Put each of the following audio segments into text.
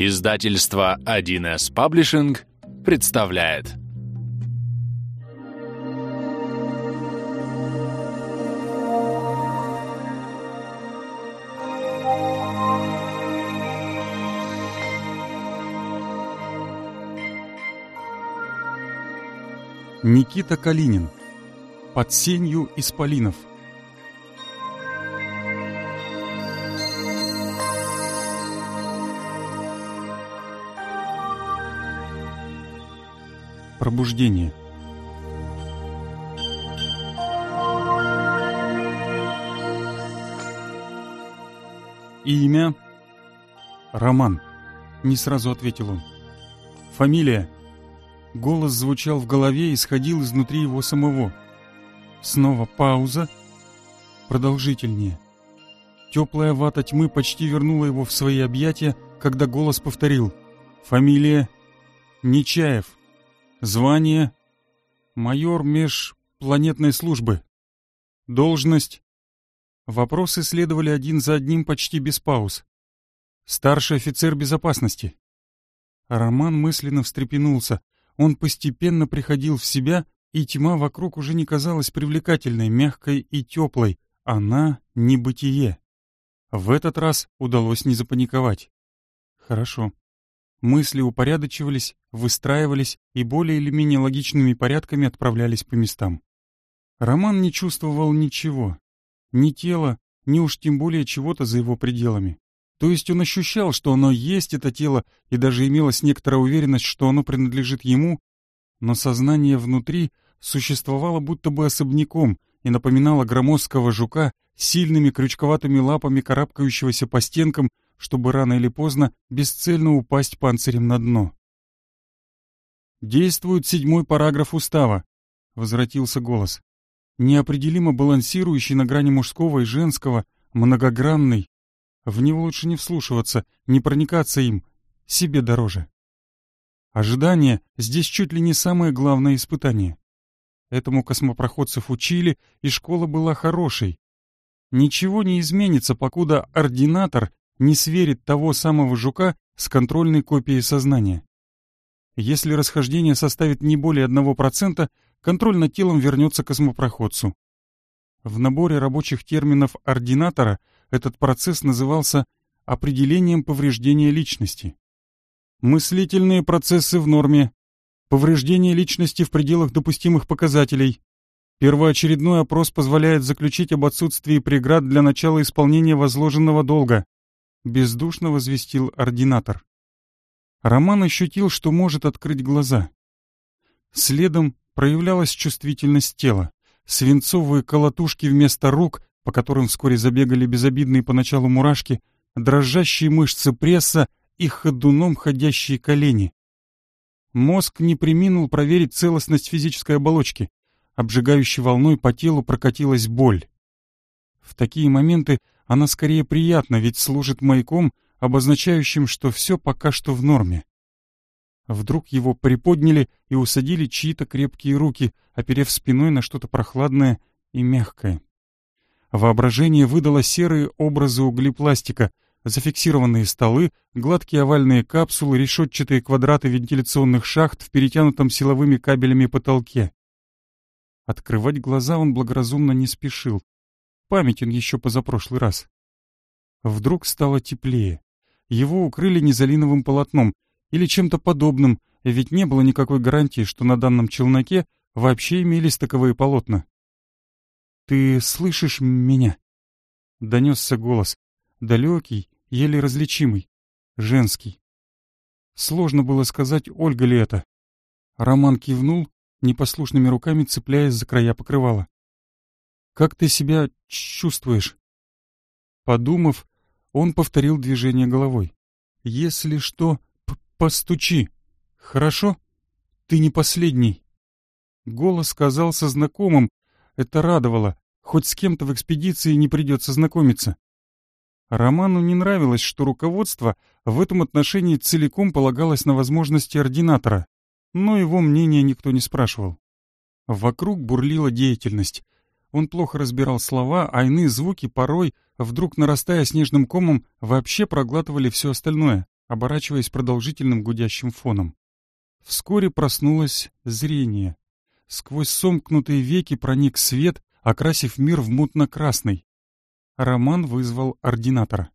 Издательство 1С Паблишинг представляет. Никита Калинин. Под сенью исполинов. пробуждение. Имя? Роман. Не сразу ответил он. Фамилия? Голос звучал в голове и сходил изнутри его самого. Снова пауза. Продолжительнее. Теплая вата тьмы почти вернула его в свои объятия, когда голос повторил «Фамилия Нечаев». Звание — майор межпланетной службы. Должность — вопросы следовали один за одним почти без пауз. Старший офицер безопасности. Роман мысленно встрепенулся. Он постепенно приходил в себя, и тьма вокруг уже не казалась привлекательной, мягкой и теплой. Она — небытие. В этот раз удалось не запаниковать. Хорошо мысли упорядочивались, выстраивались и более или менее логичными порядками отправлялись по местам. Роман не чувствовал ничего. Ни тела, ни уж тем более чего-то за его пределами. То есть он ощущал, что оно есть, это тело, и даже имелась некоторая уверенность, что оно принадлежит ему, но сознание внутри существовало будто бы особняком и напоминало громоздкого жука, с сильными крючковатыми лапами карабкающегося по стенкам чтобы рано или поздно бесцельно упасть панцирем на дно. «Действует седьмой параграф устава», — возвратился голос. Неопределимо балансирующий на грани мужского и женского, многогранный. В него лучше не вслушиваться, не проникаться им, себе дороже. Ожидание здесь чуть ли не самое главное испытание. Этому космопроходцев учили, и школа была хорошей. Ничего не изменится, покуда ординатор не сверит того самого жука с контрольной копией сознания. Если расхождение составит не более 1%, контроль над телом вернется космопроходцу. В наборе рабочих терминов ординатора этот процесс назывался определением повреждения личности. Мыслительные процессы в норме. Повреждение личности в пределах допустимых показателей. Первоочередной опрос позволяет заключить об отсутствии преград для начала исполнения возложенного долга бездушно возвестил ординатор. Роман ощутил, что может открыть глаза. Следом проявлялась чувствительность тела. Свинцовые колотушки вместо рук, по которым вскоре забегали безобидные поначалу мурашки, дрожащие мышцы пресса и ходуном ходящие колени. Мозг не приминул проверить целостность физической оболочки. Обжигающей волной по телу прокатилась боль. В такие моменты она скорее приятна, ведь служит маяком, обозначающим, что все пока что в норме. Вдруг его приподняли и усадили чьи-то крепкие руки, оперев спиной на что-то прохладное и мягкое. Воображение выдало серые образы углепластика зафиксированные столы, гладкие овальные капсулы, решетчатые квадраты вентиляционных шахт в перетянутом силовыми кабелями потолке. Открывать глаза он благоразумно не спешил памятен еще позапрошлый раз. Вдруг стало теплее. Его укрыли низолиновым полотном или чем-то подобным, ведь не было никакой гарантии, что на данном челноке вообще имелись таковые полотна. «Ты слышишь меня?» — донесся голос, далекий, еле различимый, женский. Сложно было сказать, Ольга ли это. Роман кивнул, непослушными руками цепляясь за края покрывала. Как ты себя чувствуешь?» Подумав, он повторил движение головой. «Если что, постучи. Хорошо? Ты не последний». Голос казался знакомым. Это радовало. Хоть с кем-то в экспедиции не придется знакомиться. Роману не нравилось, что руководство в этом отношении целиком полагалось на возможности ординатора, но его мнение никто не спрашивал. Вокруг бурлила деятельность — он плохо разбирал слова, а иные звуки порой, вдруг нарастая снежным комом, вообще проглатывали все остальное, оборачиваясь продолжительным гудящим фоном. Вскоре проснулось зрение. Сквозь сомкнутые веки проник свет, окрасив мир в мутно-красный. Роман вызвал ординатора.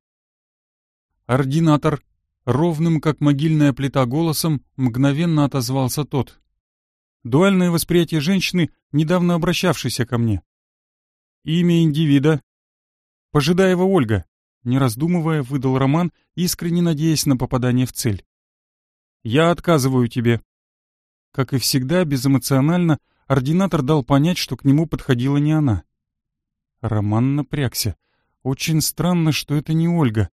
«Ординатор!» — ровным, как могильная плита, голосом мгновенно отозвался тот. «Дуальное восприятие женщины, недавно обращавшейся ко мне. Имя индивида. Пожидая его Ольга. Не раздумывая, выдал Роман, искренне надеясь на попадание в цель. Я отказываю тебе. Как и всегда, безэмоционально, ординатор дал понять, что к нему подходила не она. Роман напрягся. Очень странно, что это не Ольга.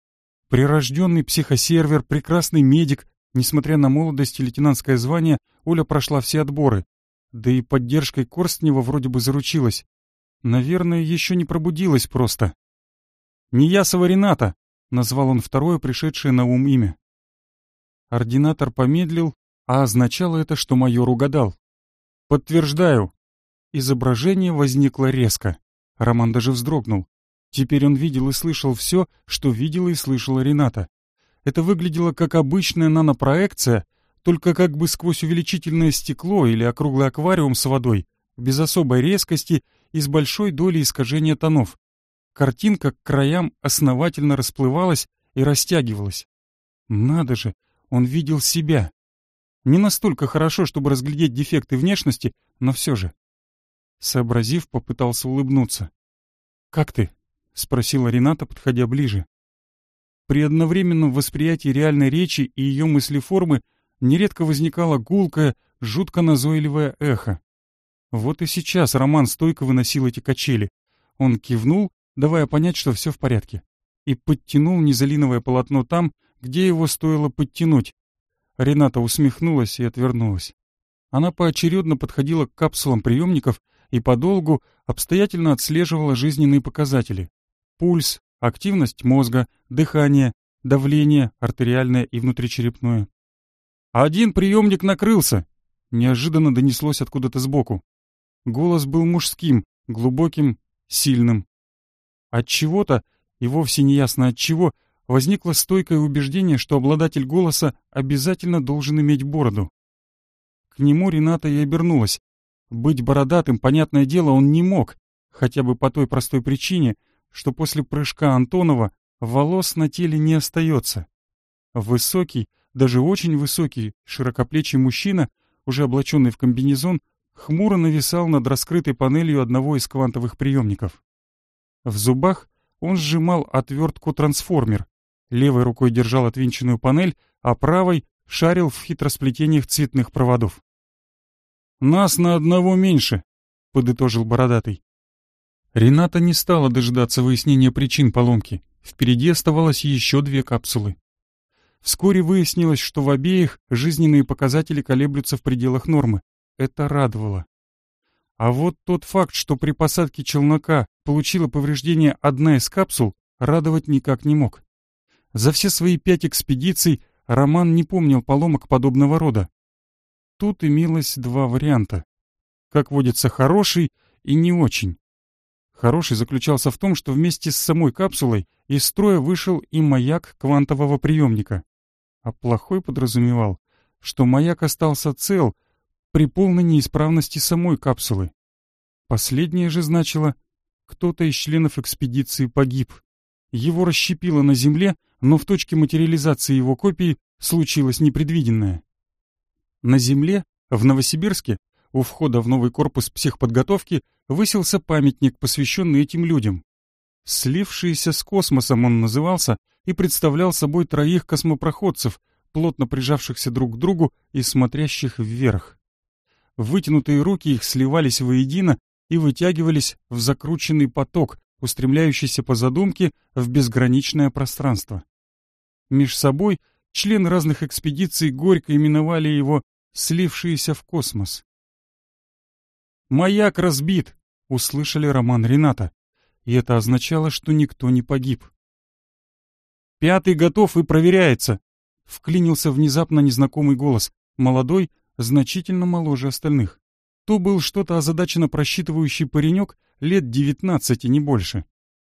Прирожденный психосервер, прекрасный медик, несмотря на молодость и лейтенантское звание, Оля прошла все отборы. Да и поддержкой Корстнева вроде бы заручилась. Наверное, еще не пробудилась просто. «Неясова Рената!» — назвал он второе пришедшее на ум имя. Ординатор помедлил, а означало это, что майор угадал. «Подтверждаю!» Изображение возникло резко. Роман даже вздрогнул. Теперь он видел и слышал все, что видела и слышала Рената. Это выглядело как обычная нанопроекция, только как бы сквозь увеличительное стекло или округлый аквариум с водой, без особой резкости и с большой долей искажения тонов. Картинка к краям основательно расплывалась и растягивалась. Надо же, он видел себя. Не настолько хорошо, чтобы разглядеть дефекты внешности, но все же. Сообразив, попытался улыбнуться. «Как ты?» — спросила Рената, подходя ближе. При одновременном восприятии реальной речи и ее мыслеформы нередко возникало гулкое, жутко назойливое эхо. Вот и сейчас Роман стойко выносил эти качели. Он кивнул, давая понять, что все в порядке, и подтянул низолиновое полотно там, где его стоило подтянуть. Рената усмехнулась и отвернулась. Она поочередно подходила к капсулам приемников и подолгу обстоятельно отслеживала жизненные показатели. Пульс, активность мозга, дыхание, давление, артериальное и внутричерепное. «Один приемник накрылся!» — неожиданно донеслось откуда-то сбоку. Голос был мужским, глубоким, сильным. От чего-то, и вовсе не ясно от чего, возникло стойкое убеждение, что обладатель голоса обязательно должен иметь бороду. К нему Рената и обернулась. Быть бородатым, понятное дело, он не мог, хотя бы по той простой причине, что после прыжка Антонова волос на теле не остается. Высокий, даже очень высокий, широкоплечий мужчина, уже облаченный в комбинезон, хмуро нависал над раскрытой панелью одного из квантовых приемников. В зубах он сжимал отвертку трансформер, левой рукой держал отвинченную панель, а правой шарил в хитросплетениях цветных проводов. «Нас на одного меньше», — подытожил Бородатый. Рената не стала дожидаться выяснения причин поломки. Впереди оставалось еще две капсулы. Вскоре выяснилось, что в обеих жизненные показатели колеблются в пределах нормы, это радовало. А вот тот факт, что при посадке челнока получила повреждение одна из капсул, радовать никак не мог. За все свои пять экспедиций Роман не помнил поломок подобного рода. Тут имелось два варианта. Как водится, хороший и не очень. Хороший заключался в том, что вместе с самой капсулой из строя вышел и маяк квантового приемника. А плохой подразумевал, что маяк остался цел — при полной неисправности самой капсулы. Последнее же значило, кто-то из членов экспедиции погиб. Его расщепило на земле, но в точке материализации его копии случилось непредвиденное. На земле, в Новосибирске, у входа в новый корпус психподготовки высился памятник, посвященный этим людям. «Слившийся с космосом» он назывался и представлял собой троих космопроходцев, плотно прижавшихся друг к другу и смотрящих вверх. Вытянутые руки их сливались воедино и вытягивались в закрученный поток, устремляющийся по задумке в безграничное пространство. Меж собой член разных экспедиций горько именовали его «слившиеся в космос». «Маяк разбит!» — услышали Роман Рената. И это означало, что никто не погиб. «Пятый готов и проверяется!» — вклинился внезапно незнакомый голос, молодой значительно моложе остальных. То был что-то озадаченно просчитывающий паренек лет девятнадцати не больше.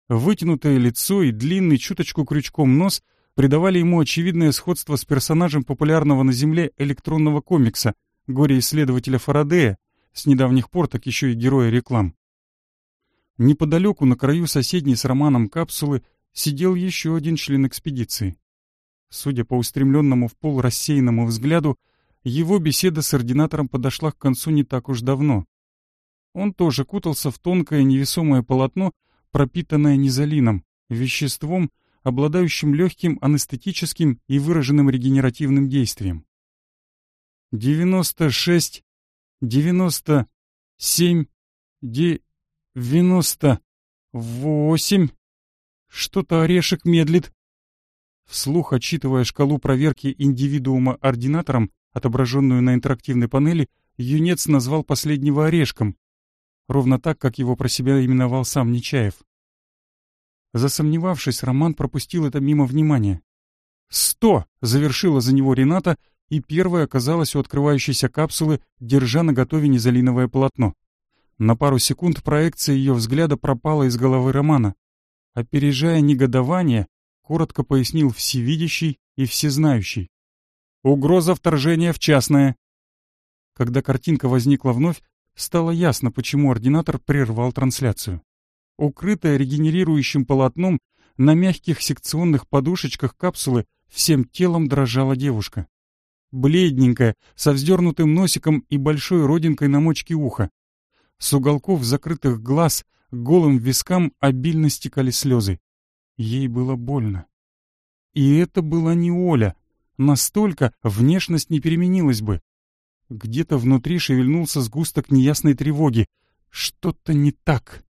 Вытянутое лицо и длинный чуточку крючком нос придавали ему очевидное сходство с персонажем популярного на Земле электронного комикса «Горе-исследователя Фарадея», с недавних пор так еще и героя реклам. Неподалеку, на краю соседней с Романом капсулы, сидел еще один член экспедиции. Судя по устремленному в пол рассеянному взгляду, его беседа с ординатором подошла к концу не так уж давно. Он тоже кутался в тонкое невесомое полотно, пропитанное низолином, веществом, обладающим легким анестетическим и выраженным регенеративным действием. 96, 97, 98. Что-то орешек медлит. Вслух, отчитывая шкалу проверки индивидуума ординатором, отображенную на интерактивной панели, юнец назвал последнего орешком, ровно так, как его про себя именовал сам Нечаев. Засомневавшись, Роман пропустил это мимо внимания. «Сто!» — завершила за него Рената, и первая оказалась у открывающейся капсулы, держа на готове низолиновое полотно. На пару секунд проекция ее взгляда пропала из головы Романа. Опережая негодование, коротко пояснил всевидящий и всезнающий. Угроза вторжения в частное. Когда картинка возникла вновь, стало ясно, почему ординатор прервал трансляцию. Укрытая регенерирующим полотном, на мягких секционных подушечках капсулы всем телом дрожала девушка. Бледненькая, со вздернутым носиком и большой родинкой на мочке уха. С уголков закрытых глаз голым вискам обильно стекали слезы. Ей было больно. И это была не Оля, Настолько внешность не переменилась бы. Где-то внутри шевельнулся сгусток неясной тревоги. Что-то не так.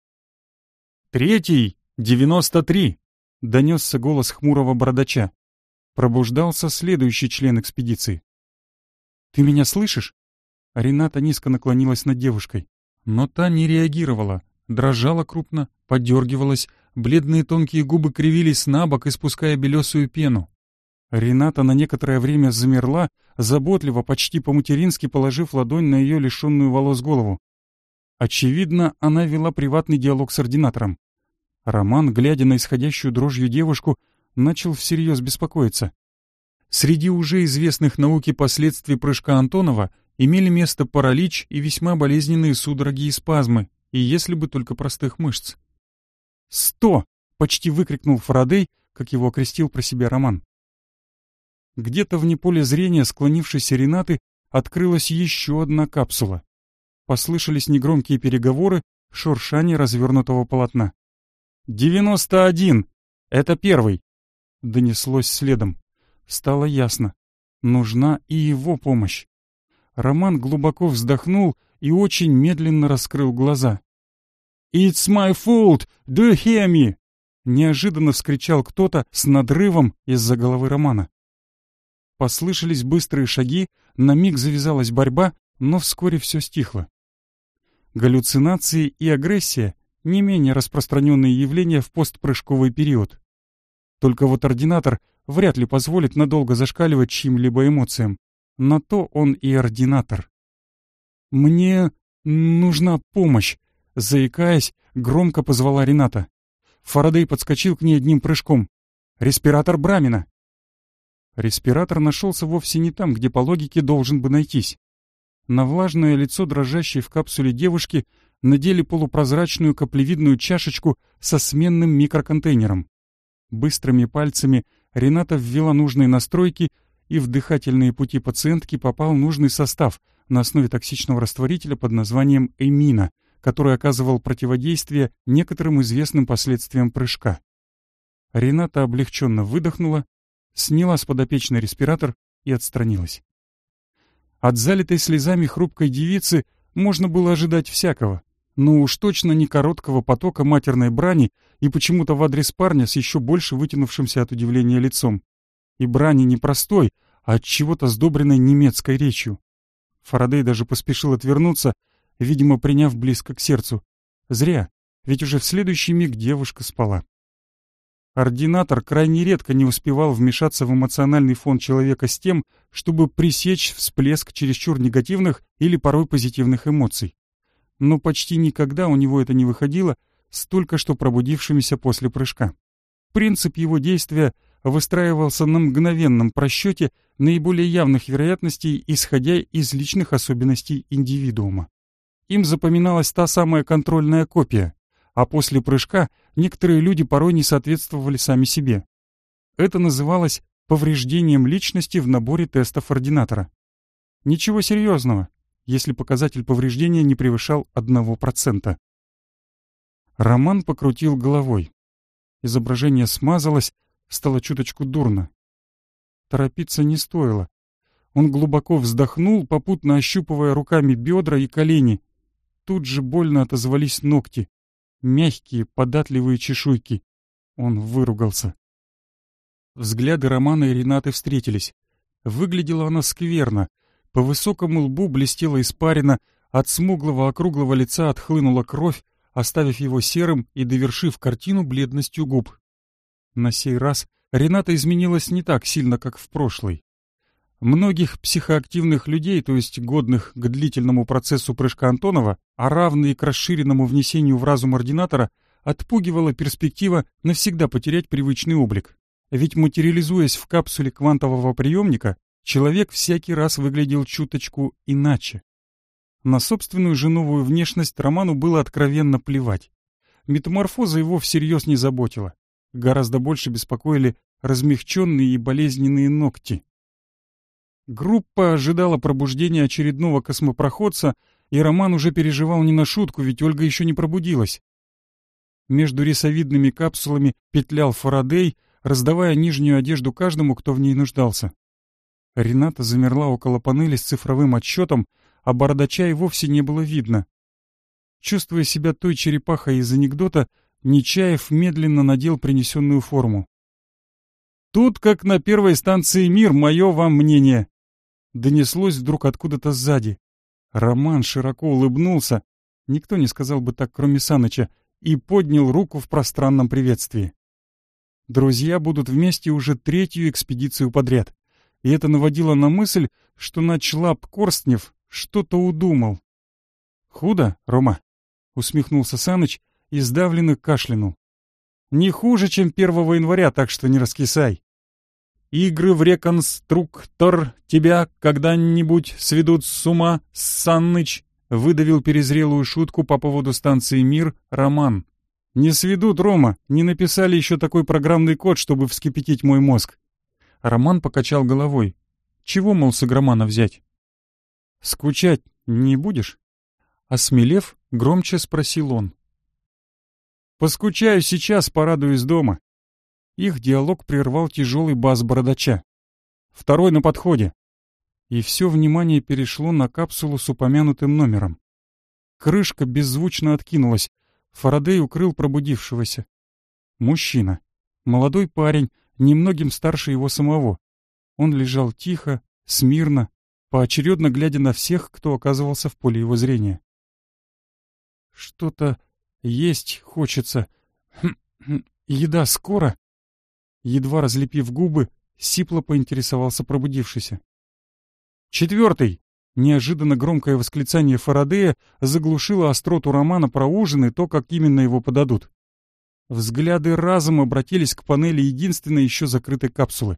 «Третий! Девяносто три!» — донесся голос хмурого бородача. Пробуждался следующий член экспедиции. «Ты меня слышишь?» Рената низко наклонилась над девушкой. Но та не реагировала. Дрожала крупно, подергивалась, бледные тонкие губы кривились на бок, испуская белесую пену. Рената на некоторое время замерла, заботливо, почти по-матерински положив ладонь на ее лишенную волос голову. Очевидно, она вела приватный диалог с ординатором. Роман, глядя на исходящую дрожью девушку, начал всерьез беспокоиться. Среди уже известных науке последствий прыжка Антонова имели место паралич и весьма болезненные судороги и спазмы, и если бы только простых мышц. «Сто!» — почти выкрикнул Фарадей, как его окрестил про себя Роман. Где-то вне поля зрения склонившейся Ренаты открылась еще одна капсула. Послышались негромкие переговоры, шуршание развернутого полотна. «Девяносто один! Это первый!» Донеслось следом. Стало ясно. Нужна и его помощь. Роман глубоко вздохнул и очень медленно раскрыл глаза. «It's my fault! Do you hear me?» Неожиданно вскричал кто-то с надрывом из-за головы Романа. Послышались быстрые шаги, на миг завязалась борьба, но вскоре все стихло. Галлюцинации и агрессия — не менее распространенные явления в постпрыжковый период. Только вот ординатор вряд ли позволит надолго зашкаливать чьим-либо эмоциям. На то он и ординатор. «Мне нужна помощь», — заикаясь, громко позвала Рената. Фарадей подскочил к ней одним прыжком. «Респиратор Брамина! Респиратор нашелся вовсе не там, где по логике должен бы найтись. На влажное лицо дрожащей в капсуле девушки надели полупрозрачную каплевидную чашечку со сменным микроконтейнером. Быстрыми пальцами Рената ввела нужные настройки, и в дыхательные пути пациентки попал нужный состав на основе токсичного растворителя под названием эмина, который оказывал противодействие некоторым известным последствиям прыжка. Рената облегченно выдохнула сняла с подопечной респиратор и отстранилась. От залитой слезами хрупкой девицы можно было ожидать всякого, но уж точно не короткого потока матерной брани и почему-то в адрес парня с еще больше вытянувшимся от удивления лицом. И брани не простой, а от чего-то сдобренной немецкой речью. Фарадей даже поспешил отвернуться, видимо, приняв близко к сердцу. Зря, ведь уже в следующий миг девушка спала. Ординатор крайне редко не успевал вмешаться в эмоциональный фон человека с тем, чтобы пресечь всплеск чересчур негативных или порой позитивных эмоций. Но почти никогда у него это не выходило с только что пробудившимися после прыжка. Принцип его действия выстраивался на мгновенном просчете наиболее явных вероятностей, исходя из личных особенностей индивидуума. Им запоминалась та самая контрольная копия, а после прыжка — некоторые люди порой не соответствовали сами себе. Это называлось повреждением личности в наборе тестов ординатора. Ничего серьезного, если показатель повреждения не превышал 1%. Роман покрутил головой. Изображение смазалось, стало чуточку дурно. Торопиться не стоило. Он глубоко вздохнул, попутно ощупывая руками бедра и колени. Тут же больно отозвались ногти мягкие, податливые чешуйки. Он выругался. Взгляды Романа и Ренаты встретились. Выглядела она скверно. По высокому лбу блестела испарина, от смуглого округлого лица отхлынула кровь, оставив его серым и довершив картину бледностью губ. На сей раз Рената изменилась не так сильно, как в прошлый. Многих психоактивных людей, то есть годных к длительному процессу прыжка Антонова, а равные к расширенному внесению в разум ординатора, отпугивала перспектива навсегда потерять привычный облик. Ведь материализуясь в капсуле квантового приемника, человек всякий раз выглядел чуточку иначе. На собственную же новую внешность Роману было откровенно плевать. Метаморфоза его всерьез не заботила. Гораздо больше беспокоили размягченные и болезненные ногти. Группа ожидала пробуждения очередного космопроходца, и Роман уже переживал не на шутку, ведь Ольга еще не пробудилась. Между рисовидными капсулами петлял Фарадей, раздавая нижнюю одежду каждому, кто в ней нуждался. Рената замерла около панели с цифровым отсчетом, а бородача и вовсе не было видно. Чувствуя себя той черепахой из анекдота, Нечаев медленно надел принесенную форму. «Тут, как на первой станции «Мир», мое вам мнение донеслось вдруг откуда-то сзади. Роман широко улыбнулся, никто не сказал бы так, кроме Саныча, и поднял руку в пространном приветствии. Друзья будут вместе уже третью экспедицию подряд, и это наводило на мысль, что начлап Корстнев что-то удумал. «Худо, Рома?» — усмехнулся Саныч и сдавленно кашлянул. «Не хуже, чем первого января, так что не раскисай». Игры в реконструктор тебя когда-нибудь сведут с ума, Санныч!» Выдавил перезрелую шутку по поводу станции «Мир» Роман. «Не сведут, Рома, не написали еще такой программный код, чтобы вскипятить мой мозг». Роман покачал головой. «Чего, мол, с игромана взять?» «Скучать не будешь?» Осмелев, громче спросил он. «Поскучаю сейчас, порадуюсь дома. Их диалог прервал тяжелый бас бородача. «Второй на подходе!» И все внимание перешло на капсулу с упомянутым номером. Крышка беззвучно откинулась. Фарадей укрыл пробудившегося. Мужчина. Молодой парень, немногим старше его самого. Он лежал тихо, смирно, поочередно глядя на всех, кто оказывался в поле его зрения. «Что-то есть хочется. Хм, хм, еда скоро?» едва разлепив губы, сипло поинтересовался пробудившийся. «Четвертый!» Неожиданно громкое восклицание Фарадея заглушило остроту романа про ужин и то, как именно его подадут. Взгляды разом обратились к панели единственной еще закрытой капсулы.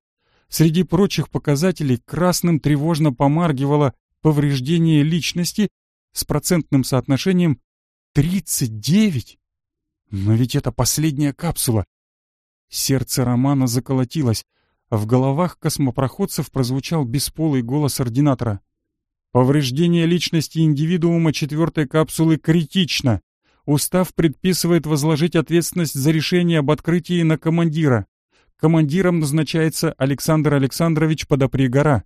Среди прочих показателей красным тревожно помаргивало повреждение личности с процентным соотношением 39. Но ведь это последняя капсула. Сердце Романа заколотилось. В головах космопроходцев прозвучал бесполый голос ординатора. «Повреждение личности индивидуума четвертой капсулы критично. Устав предписывает возложить ответственность за решение об открытии на командира. Командиром назначается Александр Александрович Подопригора».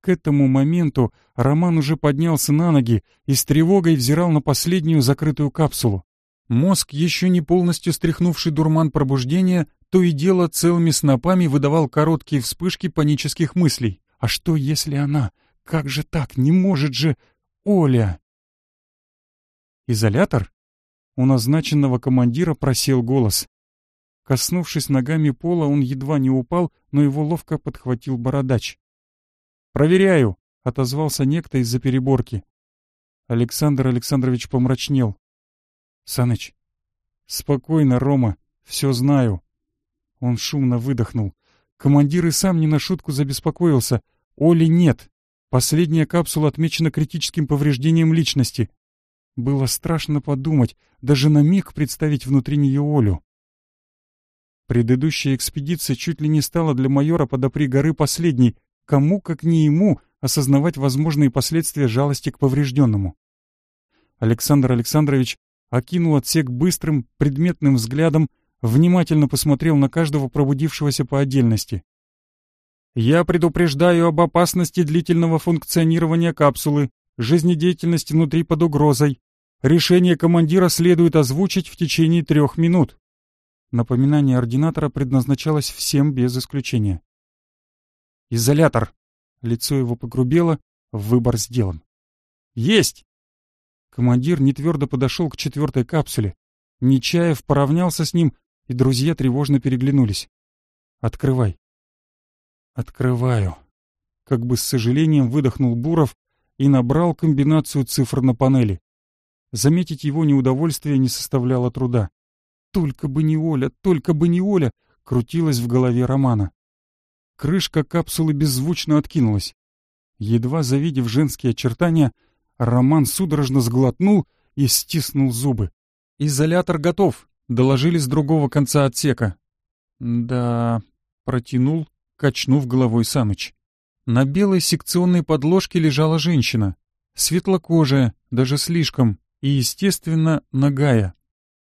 К этому моменту Роман уже поднялся на ноги и с тревогой взирал на последнюю закрытую капсулу. Мозг, еще не полностью стряхнувший дурман пробуждения, то и дело целыми снопами выдавал короткие вспышки панических мыслей. «А что, если она? Как же так? Не может же! Оля!» «Изолятор?» У назначенного командира просел голос. Коснувшись ногами пола, он едва не упал, но его ловко подхватил бородач. «Проверяю!» — отозвался некто из-за переборки. Александр Александрович помрачнел. Саныч. Спокойно, Рома, все знаю. Он шумно выдохнул. Командир и сам не на шутку забеспокоился. Оли нет. Последняя капсула отмечена критическим повреждением личности. Было страшно подумать, даже на миг представить внутри нее Олю. Предыдущая экспедиция чуть ли не стала для майора подопри горы последней. Кому, как не ему, осознавать возможные последствия жалости к поврежденному. Александр Александрович окинул отсек быстрым, предметным взглядом, внимательно посмотрел на каждого пробудившегося по отдельности. «Я предупреждаю об опасности длительного функционирования капсулы, жизнедеятельности внутри под угрозой. Решение командира следует озвучить в течение трех минут». Напоминание ординатора предназначалось всем без исключения. «Изолятор!» Лицо его погрубело, выбор сделан. «Есть!» Командир нетвердо подошел к четвертой капсуле. Нечаев поравнялся с ним, и друзья тревожно переглянулись. «Открывай». «Открываю». Как бы с сожалением выдохнул Буров и набрал комбинацию цифр на панели. Заметить его неудовольствие не составляло труда. «Только бы не Оля, только бы не Оля!» крутилась в голове Романа. Крышка капсулы беззвучно откинулась. Едва завидев женские очертания, Роман судорожно сглотнул и стиснул зубы. «Изолятор готов», — доложили с другого конца отсека. «Да...» — протянул, качнув головой Саныч. На белой секционной подложке лежала женщина. Светлокожая, даже слишком, и, естественно, нагая.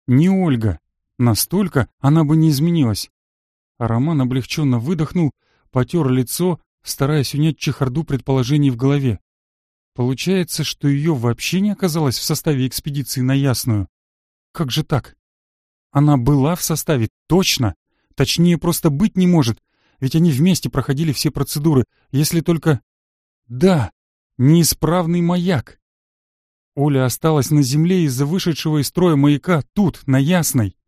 Не Ольга. Настолько она бы не изменилась. Роман облегченно выдохнул, потер лицо, стараясь унять чехарду предположений в голове. Получается, что ее вообще не оказалось в составе экспедиции на Ясную. Как же так? Она была в составе, точно. Точнее, просто быть не может, ведь они вместе проходили все процедуры, если только... Да, неисправный маяк. Оля осталась на земле из-за вышедшего из строя маяка тут, на Ясной.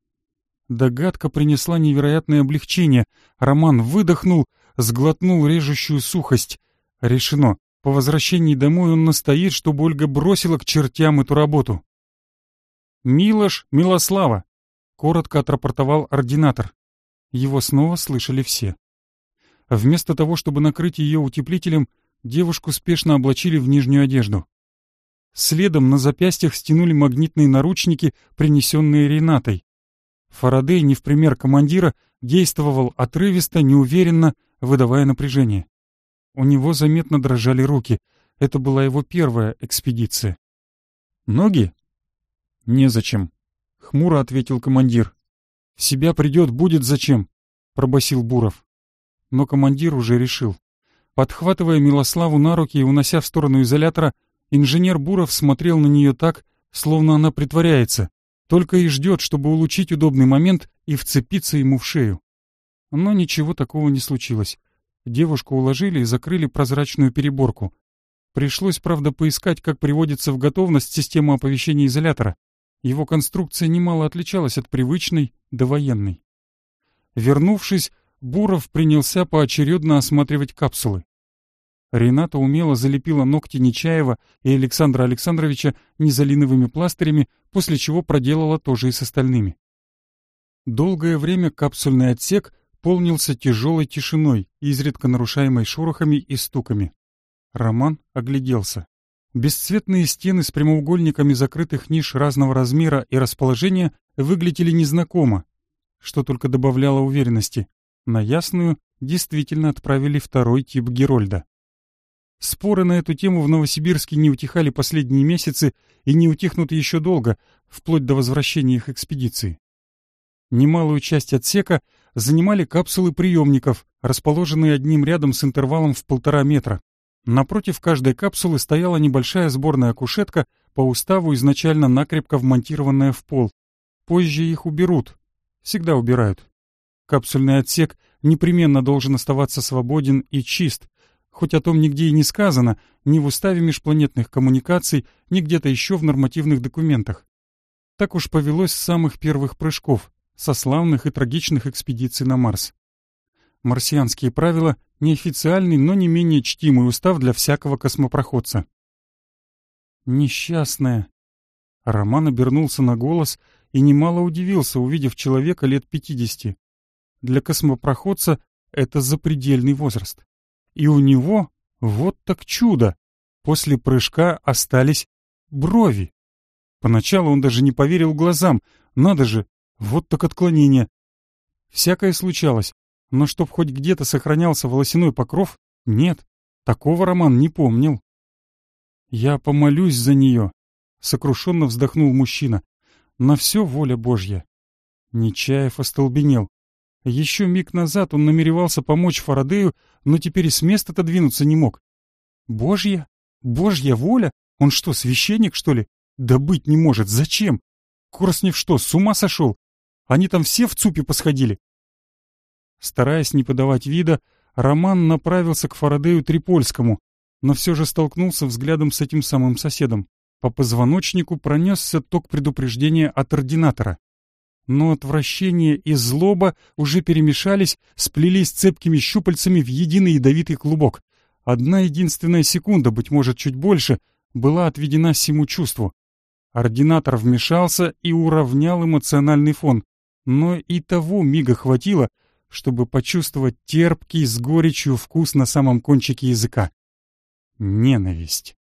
Догадка принесла невероятное облегчение. Роман выдохнул, сглотнул режущую сухость. Решено. По возвращении домой он настоит, чтобы Ольга бросила к чертям эту работу. «Милош, Милослава!» — коротко отрапортовал ординатор. Его снова слышали все. Вместо того, чтобы накрыть ее утеплителем, девушку спешно облачили в нижнюю одежду. Следом на запястьях стянули магнитные наручники, принесенные Ренатой. Фарадей, не в пример командира, действовал отрывисто, неуверенно, выдавая напряжение. У него заметно дрожали руки. Это была его первая экспедиция. «Ноги?» «Незачем», — хмуро ответил командир. Себя придет, будет зачем», — пробасил Буров. Но командир уже решил. Подхватывая Милославу на руки и унося в сторону изолятора, инженер Буров смотрел на нее так, словно она притворяется, только и ждет, чтобы улучшить удобный момент и вцепиться ему в шею. Но ничего такого не случилось. Девушку уложили и закрыли прозрачную переборку. Пришлось, правда, поискать, как приводится в готовность система оповещения изолятора. Его конструкция немало отличалась от привычной, довоенной. Вернувшись, Буров принялся поочередно осматривать капсулы. Рената умело залепила ногти Нечаева и Александра Александровича низолиновыми пластырями, после чего проделала то же и с остальными. Долгое время капсульный отсек полнился тяжелой тишиной, изредка нарушаемой шорохами и стуками. Роман огляделся. Бесцветные стены с прямоугольниками закрытых ниш разного размера и расположения выглядели незнакомо, что только добавляло уверенности. На ясную действительно отправили второй тип Герольда. Споры на эту тему в Новосибирске не утихали последние месяцы и не утихнут еще долго, вплоть до возвращения их экспедиции. Немалую часть отсека занимали капсулы приемников, расположенные одним рядом с интервалом в полтора метра. Напротив каждой капсулы стояла небольшая сборная кушетка, по уставу изначально накрепко вмонтированная в пол. Позже их уберут. Всегда убирают. Капсульный отсек непременно должен оставаться свободен и чист, хоть о том нигде и не сказано, ни в уставе межпланетных коммуникаций, ни где-то еще в нормативных документах. Так уж повелось с самых первых прыжков со славных и трагичных экспедиций на Марс. Марсианские правила — неофициальный, но не менее чтимый устав для всякого космопроходца. «Несчастная!» Роман обернулся на голос и немало удивился, увидев человека лет пятидесяти. Для космопроходца это запредельный возраст. И у него вот так чудо! После прыжка остались брови. Поначалу он даже не поверил глазам. Надо же, вот так отклонение. Всякое случалось, но чтоб хоть где-то сохранялся волосяной покров, нет, такого Роман не помнил. «Я помолюсь за нее», — сокрушенно вздохнул мужчина. «На все воля Божья». Нечаев остолбенел. Еще миг назад он намеревался помочь Фарадею, но теперь и с места отодвинуться не мог. «Божья? Божья воля? Он что, священник, что ли? Да быть не может. Зачем? Корснев что, с ума сошел? Они там все в ЦУПе посходили. Стараясь не подавать вида, Роман направился к Фарадею Трипольскому, но все же столкнулся взглядом с этим самым соседом. По позвоночнику пронесся ток предупреждения от ординатора. Но отвращение и злоба уже перемешались, сплелись цепкими щупальцами в единый ядовитый клубок. Одна единственная секунда, быть может, чуть больше, была отведена всему чувству. Ординатор вмешался и уравнял эмоциональный фон но и того мига хватило, чтобы почувствовать терпкий с горечью вкус на самом кончике языка. Ненависть.